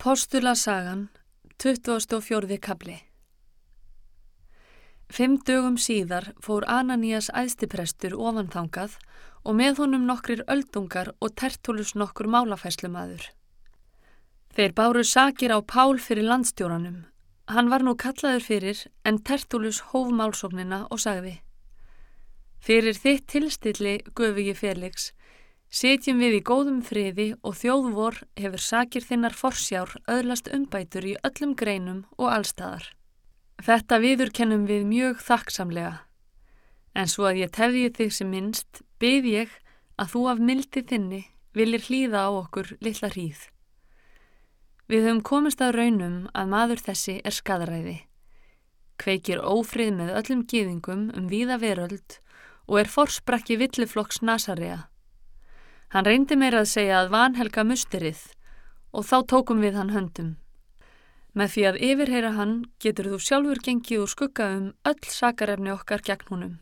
Postula sagan, 24. kabli Fimm dögum síðar fór Ananías æðstiprestur ofanþangað og með honum nokkrir öldungar og tertulus nokkur málafæslumadur. Þeir báru sakir á Pál fyrir landstjóranum. Hann var nú kallaður fyrir en tertulus hóf málsóknina og sagði Fyrir þitt tilstilli, Guðvigi Felix, Setjum við í góðum friði og þjóðvor hefur sakir þinnar forsjár öðlast umbætur í öllum greinum og allstæðar. Þetta viður kennum við mjög þakksamlega. En svo að ég tefði þig sem minnst, byð ég að þú af mildi þinni viljir hlýða á okkur lilla hríð. Við höfum komist að raunum að maður þessi er skadræði. Kveikir ófrið með öllum gýðingum um víða veröld og er forsprakki villiflokks nasariða. Hann reyndi meira að segja að vanhelga musterið og þá tókum við hann höndum. Með því að yfirheyra hann getur þú sjálfur gengið og skugga um öll sakarefni okkar gegn húnum.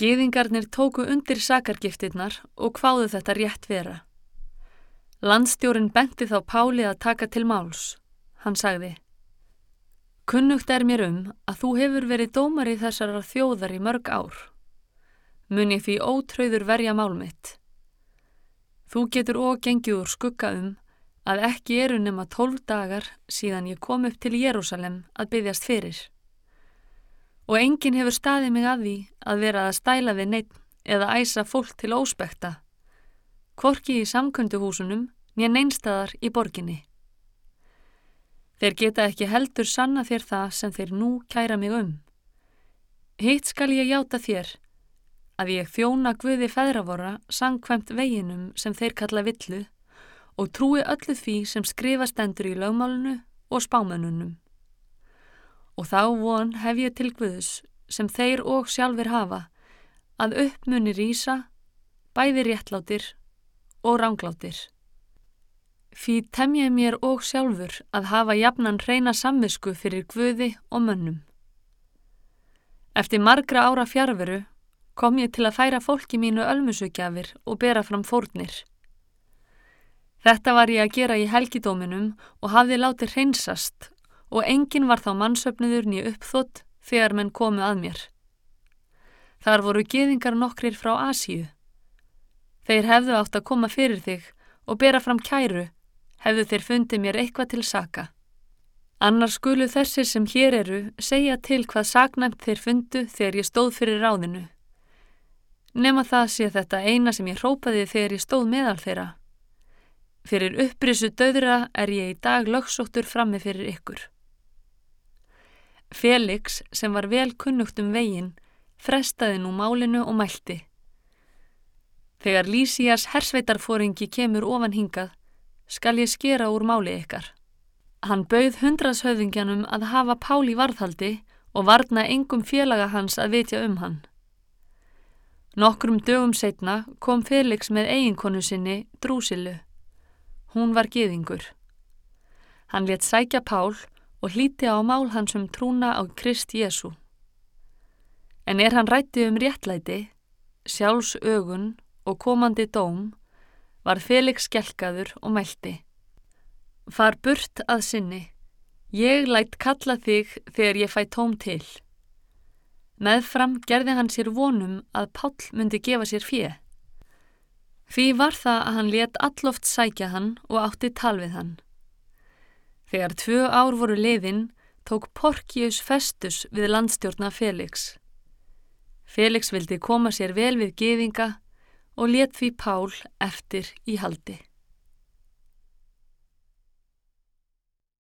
Gýðingarnir tóku undir sakargiftirnar og hváðu þetta rétt vera. Landstjórin benti þá Páli að taka til máls. Hann sagði Kunnugt er mér um að þú hefur verið dómar í þessara þjóðar í mörg ár. Mun ég því ótröður verja málmitt. Þú getur og gengið úr skugga um að ekki eru nema tólf dagar síðan ég kom upp til Jérúsalem að byggjast fyrir. Og enginn hefur staðið mig að því að vera að stæla við neitt eða æsa fólk til óspekta, korki í samkönduhúsunum nýja neinstadar í borginni. Þeir geta ekki heldur sanna þér það sem þeir nú kæra mig um. Hitt skal ég játa þér að ég þjóna Guði feðravora sangkvæmt veginum sem þeir kalla villu og trúi öllu því sem skrifast endur í lögmálunu og spámanunum. Og þá von hef ég til Guðs sem þeir og sjálfur hafa að uppmunni rýsa, bæði réttlátir og ránglátir. Því tem ég mér og sjálfur að hafa jafnan reyna samvisku fyrir Guði og mönnum. Eftir margra ára fjárveru kom ég til að færa fólki mínu ölmusugjafir og bera fram fórnir. Þetta var ég að gera í helgidóminum og hafði látið hreinsast og enginn var þá mannsöfniður nýju uppþótt þegar menn komu að mér. Þar voru geðingar nokkrir frá Asíu. Þeir hefðu átt að koma fyrir þig og bera fram kæru, hefðu þeir fundið mér eitthvað til saka. Annars skulu þessir sem hér eru segja til hvað saknæmt þeir fundu þegar ég stóð fyrir ráðinu. Nefna það sé þetta eina sem ég hrópaði þegar ég stóð meðal þeirra. Fyrir upprissu döðra er ég í dag lögsóttur frammi fyrir ykkur. Felix, sem var vel kunnugt um veginn, frestaði nú málinu og mælti. Þegar Lísías hersveitarfóringi kemur ofan hingað, skal ég skera úr máli ykkar. Hann bauð hundrashöfðingjanum að hafa Pál í varðhaldi og varna engum félaga hans að vitja um hann. Nokkrum dögum setna kom Felix með eiginkonu sinni, Drúsilu. Hún var geðingur. Hann let sækja Pál og hlíti á mál hans um trúna á Krist Jésu. En er hann rætti um réttlæti, sjálfs ögun og komandi dóm, var Felix skelkaður og mælti. Far burt að sinni, ég lætt kalla þig þegar ég fæ tóm til. Meðfram gerði hann sér vonum að Páll myndi gefa sér fjö. Því var það að hann let alloft sækja hann og átti tal við hann. Þegar tvö ár voru leiðinn tók Porkius Festus við landstjórna Felix. Felix vildi koma sér vel við gefinga og let því Pál eftir í haldi.